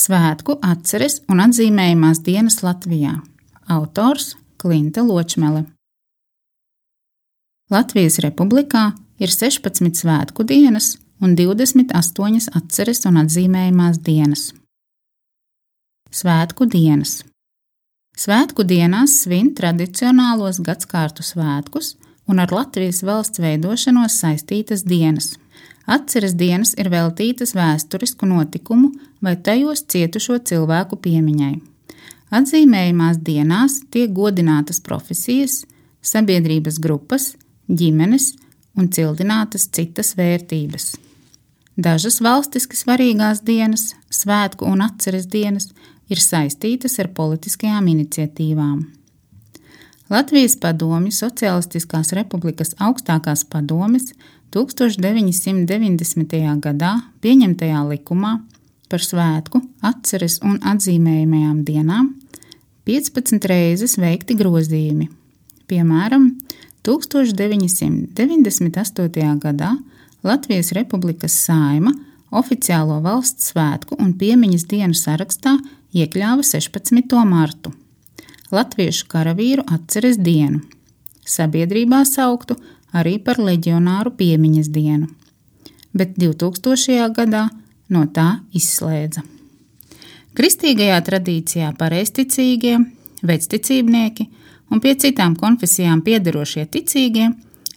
Svētku atceres un atzīmējumās dienas Latvijā. Autors Klimta Ločmele. Latvijas Republikā ir 16 svētku dienas un 28 atceres un atzīmējumās dienas. Svētku dienas Svētku dienās svin tradicionālos gadsimtu svētkus un ar Latvijas valsts veidošanos saistītas dienas. Atceres dienas ir veltītas vēsturisku notikumu vai tajos cietušo cilvēku piemiņai. Atzīmējumās dienās tiek godinātas profesijas, sabiedrības grupas, ģimenes un cildinātas citas vērtības. Dažas valstiski svarīgās dienas, svētku un atceres dienas ir saistītas ar politiskajām iniciatīvām. Latvijas Padomju Socialistiskās Republikas augstākās padomes 1990. gadā pieņemtajā likumā par svētku, atceres un atzīmējumajām dienām 15 reizes veikti grozījumi. Piemēram, 1998. gadā Latvijas Republikas saima oficiālo valsts svētku un piemiņas dienu sarakstā iekļāva 16. martu, Latviešu karavīru atceres dienu, sabiedrībā sauktu arī par leģionāru piemiņas dienu, bet 2000. gadā no tā izslēdza. Kristīgajā tradīcijā pareizticīgie, vecticībnieki un pie citām konfesijām piederošie ticīgie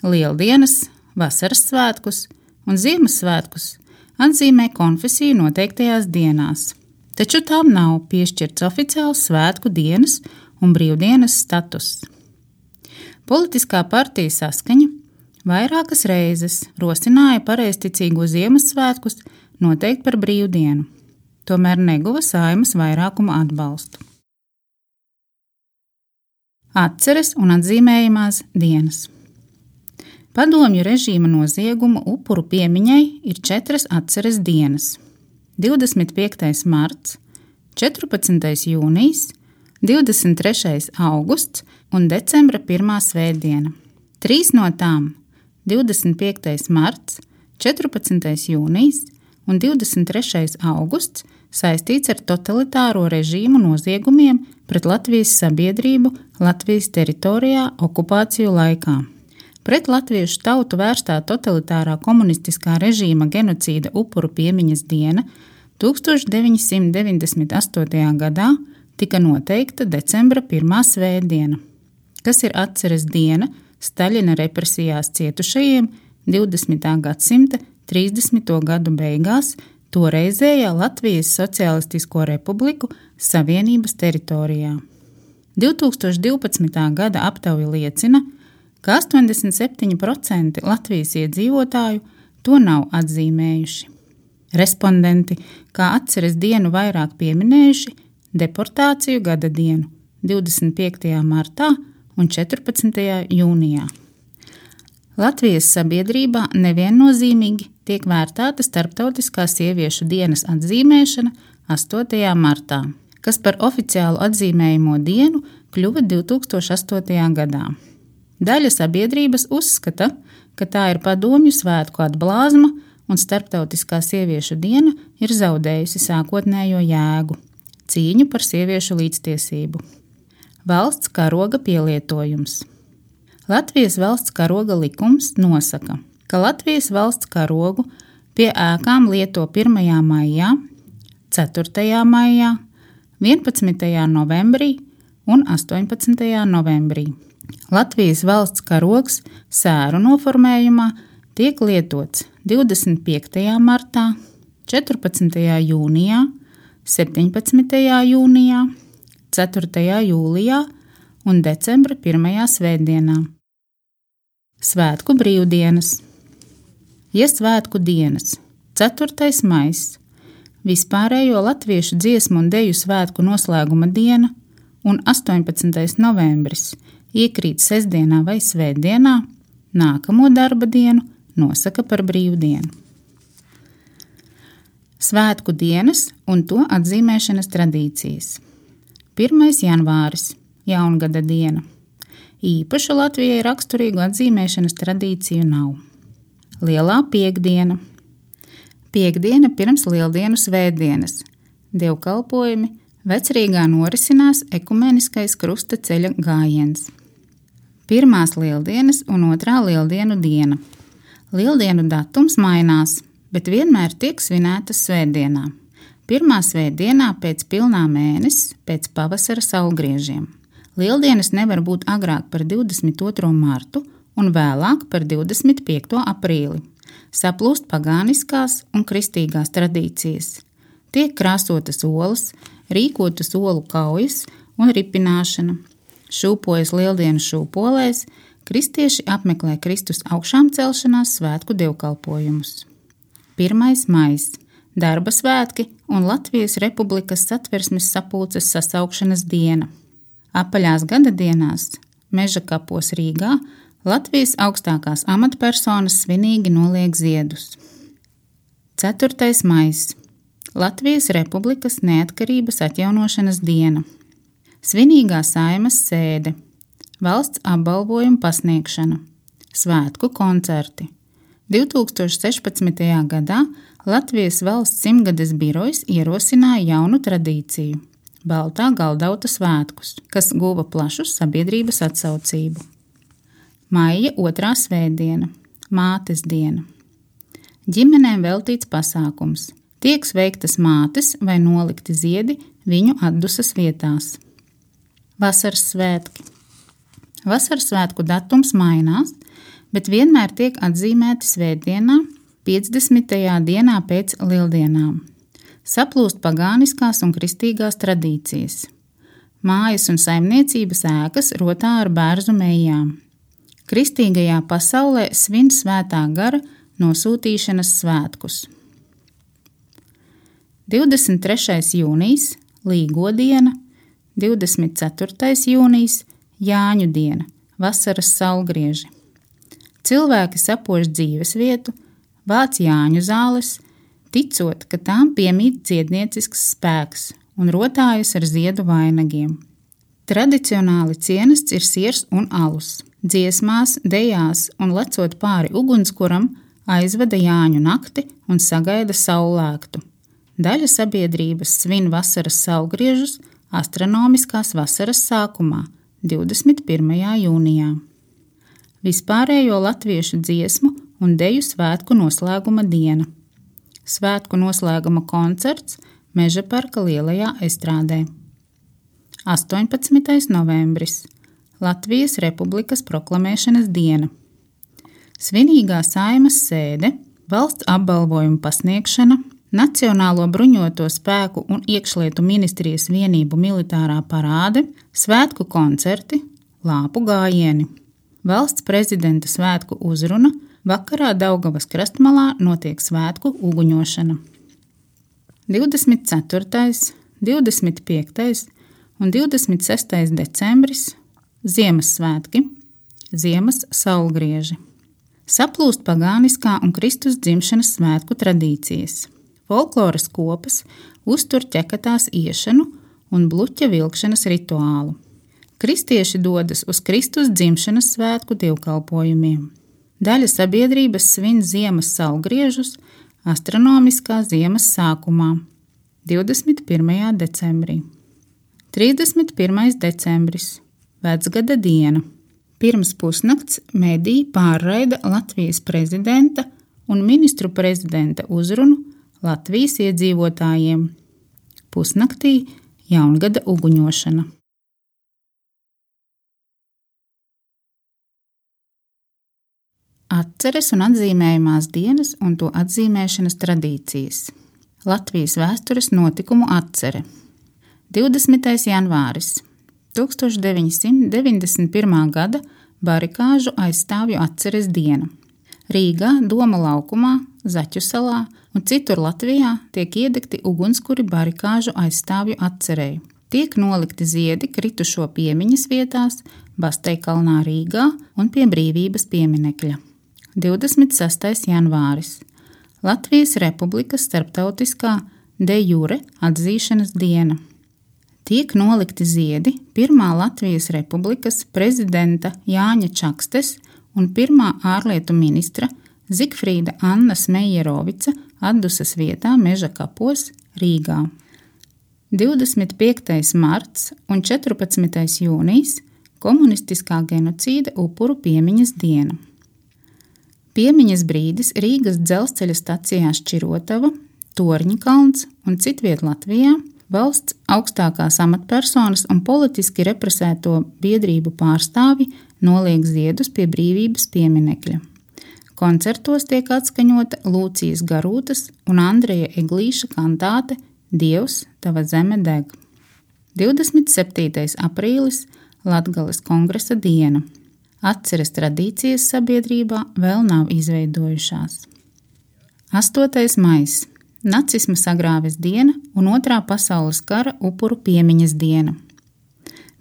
lieldienas, vasaras svētkus un Ziemassvētkus atzīmē konfesiju noteiktajās dienās, taču tām nav piešķirts oficiāls svētku dienas un brīvdienas status. Politiskā partija saskaņa vairākas reizes rosināja pareizticīgo Ziemassvētkus noteikt par brīvdienu, tomēr neguva saimas vairākuma atbalstu. Atceres un atzīmējumās dienas. Padomju režīma noziegumu upuru piemiņai ir četras atceres dienas - 25. marts, 14. jūnijas, 23. augusts un decembra 1. svētdiena. Trīs no tām - 25. marts, 14. jūnijas un 23. augusts - saistīts ar totalitāro režīmu noziegumiem pret Latvijas sabiedrību Latvijas teritorijā okupāciju laikā. Pret latviešu tautu vērstā totalitārā komunistiskā režīma genocīda upuru piemiņas diena 1998. gadā tika noteikta decembra pirmā svētdiena, kas ir atceres diena Staļina represijās cietušajiem 20. gadsimta 30. gadu beigās toreizējā Latvijas Socialistisko Republiku Savienības teritorijā. 2012. gada aptauja liecina, ka 87% Latvijas iedzīvotāju to nav atzīmējuši. Respondenti, kā atceres dienu vairāk pieminējuši, deportāciju gada dienu 25. martā un 14. jūnijā. Latvijas sabiedrībā neviennozīmīgi tiek vērtēta Startautiskā sieviešu dienas atzīmēšana 8. martā, kas par oficiālu atzīmējumu dienu kļuva 2008. gadā. Daļa sabiedrības uzskata, ka tā ir padomju svētku atblāzma un Startautiskā sieviešu diena ir zaudējusi sākotnējo jēgu cīņu par sieviešu līdztiesību. Valsts karoga pielietojums. Latvijas valsts karoga likums nosaka, ka Latvijas valsts karogu pie ēkām lieto 1. maijā, 4. maijā, 11. novembrī un 18. novembrī. Latvijas valsts karogs sēru noformējumā tiek lietots 25. martā, 14. jūnijā, 17. jūnijā, 4. jūlijā un decembra 1. svētdienā. Svētku brīvdienas, ja svētku dienas, 4. maijs, vispārējo latviešu dziesmu un deju svētku noslēguma diena un 18. novembris iekrīt sestdienā vai svētdienā, nākamo darba dienu nosaka par brīvdienu svētku dienas un to atzīmēšanas tradīcijas. 1. janvāris - jaungada diena. Īpašu Latvijai raksturīgu atzīmēšanas tradīciju nav. Lielā piekdiena. Piektdiena pirms lieldienu svētdienas, dievkalpojumi, vecrīgā norisinās ekumeniskais krusta ceļa gājiens. Pirmās lieldienas un otrā lieldienu diena. Lieldienu datums mainās, bet vienmēr tiek svinētas svētdienā. Pirmā svētdienā pēc pilnā mēnesis, pēc pavasara saulgriežiem. Lieldienas nevar būt agrāk par 22. martu un vēlāk par 25. aprīli. Saplūst pagāniskās un kristīgās tradīcijas. Tiek krāsotas olas, rīkotas olu kaujas un ripināšana. Šūpojas lieldienu šūpolēs, kristieši apmeklē Kristus augšām celšanās svētku dievkalpojumus. 1. maijs - darba svētki un Latvijas Republikas satversmes sapulces sasaukšanas diena. Apaļās gada dienās Meža kapos Rīgā Latvijas augstākās amatpersonas svinīgi noliek ziedus. 4. maijs Latvijas Republikas neatkarības atjaunošanas diena, svinīgā saimas sēde, valsts apbalvojuma pasniegšana, svētku koncerti. 2016. gadā Latvijas valsts simtgades birojas ierosināja jaunu tradīciju - Baltā galdauta svētkus, kas guva plašu sabiedrības atsaucību. Maija otrā svētdiena - Mātes diena. Ģimenēm veltīts pasākums tiek sveiktas mātes vai nolikti ziedi viņu atdusas vietās. Vasaras svētki. Vasaras svētku datums mainās, bet vienmēr tiek atzīmēti svētdienā, 50. dienā pēc lieldienām. Saplūst pagāniskās un kristīgās tradīcijas. Mājas un saimniecības ēkas rotā ar bērnu mejām. Kristīgajā pasaulē svin svētā gara nosūtīšanas svētkus. 23. jūnijas Līgo diena, 24. jūnijas Jāņu diena, vasaras saulgrieži. Cilvēki sapož dzīves vietu, vāc Jāņu zāles, ticot, ka tām piemīt dziedniecisks spēks un rotājas ar ziedu vainagiem. Tradicionāli cienests ir siers un alus. Dziesmās, dejās un lecot pāri ugunskuram, aizveda Jāņu nakti un sagaida saulēktu. Daļa sabiedrības svin vasaras saulgriežus astronomiskās vasaras sākumā, 21. jūnijā. Vispārējo latviešu dziesmu un deju svētku noslēguma diena. Svētku noslēguma koncerts Meža parka lielajā estrādē. 18. novembris - Latvijas Republikas proklamēšanas diena. Svinīgā saimas sēde, valsts apbalvojuma pasniegšana, Nacionālo bruņoto spēku un iekšlietu ministrijas vienību militārā parāde, svētku koncerti, lāpu gājieni. Valsts prezidenta svētku uzruna, vakarā Daugavas krastmalā notiek svētku uguņošana. 24., 25. un 26. decembris - Ziemassvētki, Ziemas saulgrieži. Saplūst pagāniskā un Kristus dzimšanas svētku tradīcijas folkloras kopas uztur ķekatās iešanu un bluķa vilkšanas rituālu. Kristieši dodas uz Kristus dzimšanas svētku dievkalpojumiem. Daļa sabiedrības svin ziemas saulgriežus astronomiskā ziemas sākumā, 21. decembrī. 31. decembris - vecgada diena. Pirms pusnakts mediji pārraida Latvijas prezidenta un ministru prezidenta uzrunu Latvijas iedzīvotājiem. Pusnaktī jaungada uguņošana. Atceres un atzīmējumās dienas un to atzīmēšanas tradīcijas. Latvijas vēstures notikumu atcere 20. janvāris 1991. gada barikāžu aizstāvju atceres diena. Rīgā, Doma laukumā, Zaķu salā un citur Latvijā tiek iedegti ugunskuri barikāžu aizstāvju atcerēju. Tiek nolikti ziedi kritušo piemiņas vietās, Basteikalnā Rīgā un pie brīvības pieminekļa. 26. janvāris - Latvijas Republikas starptautiskā de jure atzīšanas diena. Tiek nolikti ziedi pirmā Latvijas Republikas prezidenta Jāņa Čakstes un pirmā ārlietu ministra Zigfrīda Anna Smejerovica atdusas vietā Meža kapos Rīgā. 25. marts un 14. jūnijas - komunistiskā genocīda upuru piemiņas diena. Piemiņas brīdis Rīgas dzelzceļa stacijā Šķirotava, Torņkalns un citviet Latvijā valsts augstākās amatpersonas un politiski represēto biedrību pārstāvji noliek ziedus pie brīvības pieminekļa. Koncertos tiek atskaņota Lūcijas Garūtas un Andreja Eglīša kantāte Dievs, tava zeme deg. 27. aprīlis Latgales kongresa diena. Atceres tradīcijas sabiedrībā vēl nav izveidojušās. 8. maijs Nacisma sagrāves diena un Otrā pasaules kara upuru piemiņas diena.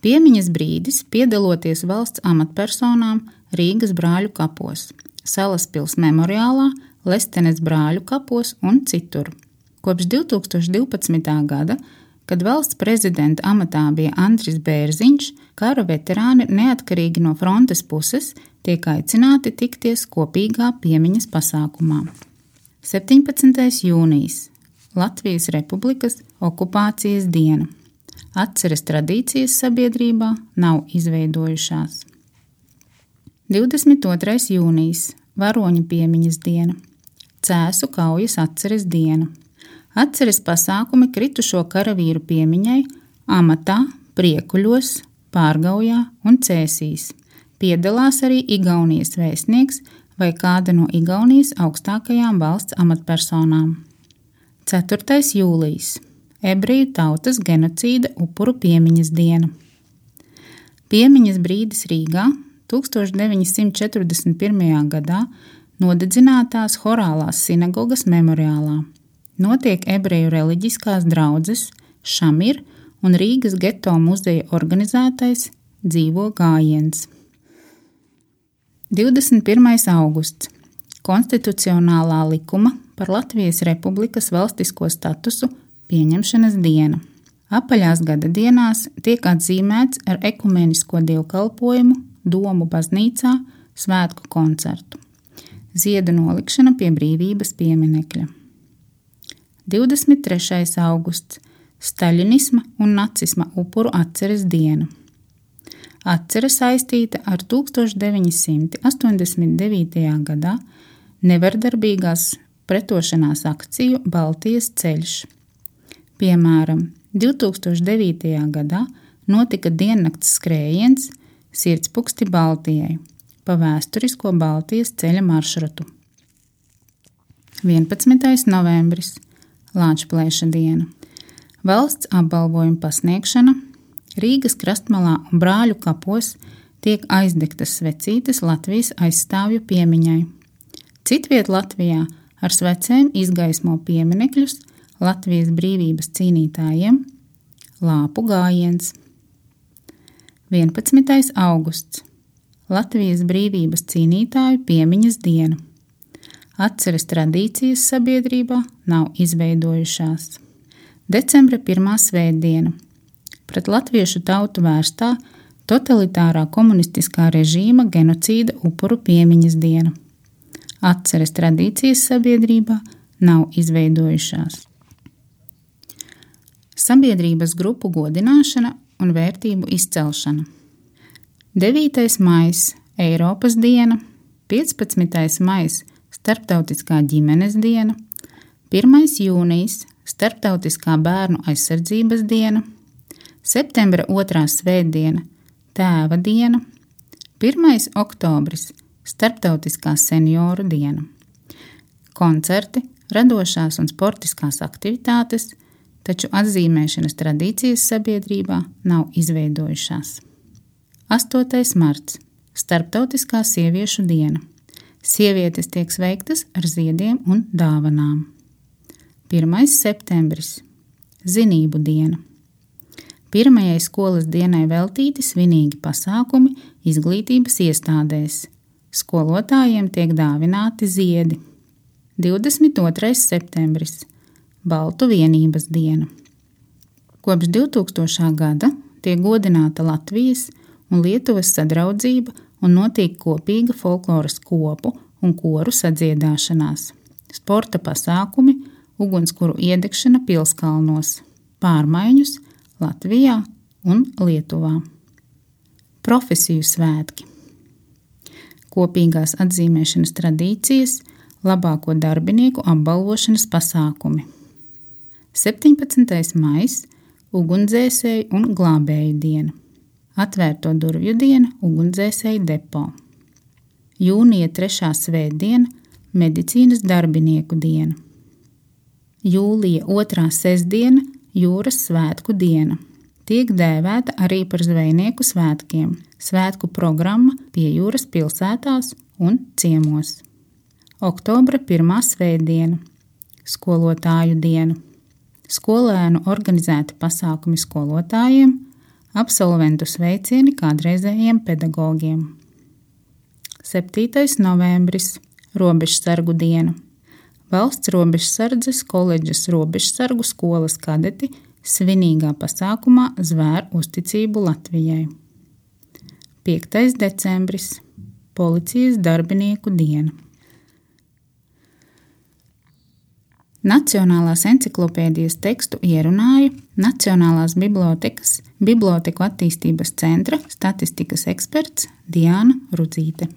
Piemiņas brīdis piedaloties valsts amatpersonām Rīgas brāļu kapos, Salaspils memoriālā, Lestenes brāļu kapos un citur. Kopš 2012. gada, kad valsts prezidenta amatā bija Andris Bērziņš, kara veterāni neatkarīgi no frontes puses tiek aicināti tikties kopīgā piemiņas pasākumā. 17. jūnijas Latvijas Republikas okupācijas diena. Atceres tradīcijas sabiedrībā nav izveidojušās. 22. jūnijas Varoņa piemiņas diena, Cēsu kaujas atceres diena. Atceres pasākumi kritušo karavīru piemiņai amatā, priekuļos, pārgaujā un cēsīs. Piedalās arī Igaunijas vēstnieks vai kāda no Igaunijas augstākajām valsts amatpersonām. 4. jūlijas - ebreju tautas genocīda upuru piemiņas diena. Piemiņas brīdis Rīgā 1941. gadā nodedzinātās Horālās sinagogas memoriālā. Notiek ebreju reliģiskās draudzes, Šamir un Rīgas geto muzeja organizētais dzīvo gājiens. 21. augusts - konstitucionālā likuma par Latvijas Republikas valstisko statusu pieņemšanas diena. Apaļās gada dienās tiek atzīmēts ar ekumenisko dievkalpojumu Domu baznīcā svētku koncertu. Ziedu nolikšana pie brīvības pieminekļa. 23. augusts - Staļinisma un nacisma upuru atceres diena. Atcere saistīta ar 1989. gadā nevardarbīgās pretošanās akciju Baltijas ceļš. Piemēram, 2009. gadā notika diennakts skrējiens Sirdspuksti Baltijai pa vēsturisko Baltijas ceļa maršrutu. 11. novembris - Lāčplēša diena. Valsts apbalvojuma pasniegšana Rīgas krastmalā un brāļu kapos tiek aizdegtas svecītes Latvijas aizstāvju piemiņai. Citviet Latvijā ar svecēm izgaismo pieminekļus Latvijas brīvības cīnītājiem Lāpu gājiens. 11. augusts Latvijas brīvības cīnītāju piemiņas diena. Atceres tradīcijas sabiedrībā nav izveidojušās. Decembra pirmā svētdiena pret latviešu tautu vērstā totalitārā komunistiskā režīma genocīda upuru piemiņas diena. Atceres tradīcijas sabiedrībā nav izveidojušās. Sabiedrības grupu godināšana un vērtību izcelšana. 9. maija - Eiropas diena, 15. maija - Starptautiskā ģimenes diena, 1. jūnijas - Starptautiskā bērnu aizsardzības diena, septembra otrā svētdiena - Tēva diena, 1. oktobris - Startautiskā senioru diena. Koncerti, radošās un sportiskās aktivitātes, taču atzīmēšanas tradīcijas sabiedrībā nav izveidojušās. 8. marts - Startautiskā sieviešu diena. Sievietes tiek sveiktas ar ziediem un dāvanām. 1. septembris - Zinību diena. Pirmajai skolas dienai veltīti svinīgi pasākumi izglītības iestādēs. Skolotājiem tiek dāvināti ziedi. 22. septembris - Baltu vienības diena. Kopš 2000. gada tiek godināta Latvijas un Lietuvas sadraudzība un notiek kopīga folkloras kopu un koru sadziedāšanās, sporta pasākumi, ugunskura iedegšana pilskalnos pārmaiņus Latvijā un Lietuvā. Profesiju svētki, kopīgās atzīmēšanas tradīcijas, labāko darbinieku apbalvošanas pasākumi. 17. maija - ugunsdzēsēju un glābēju diena, atvērto durvju diena ugunsdzēsēju depo. Jūnija 3. svētdiena - medicīnas darbinieku diena. Jūlija 2. sestdiena - jūras svētku diena. Tiek dēvēta arī par zvejnieku svētkiem. Svētku programma pie jūras pilsētās un ciemos. Oktobra 1. svētdiena - skolotāju diena skolēnu organizēti pasākumi skolotājiem, absolventu sveicieni kādreizējiem pedagogiem. 7. novembris - Robežsargu diena. Valsts robežsardzes koledžas robežsargu skolas kadeti svinīgā pasākumā zvēr uzticību Latvijai. 5. decembris - Policijas darbinieku diena. Nacionālās encyklopēdijas tekstu ierunāja Nacionālās bibliotekas Biblioteku attīstības centra statistikas eksperts Diana Rudzīte.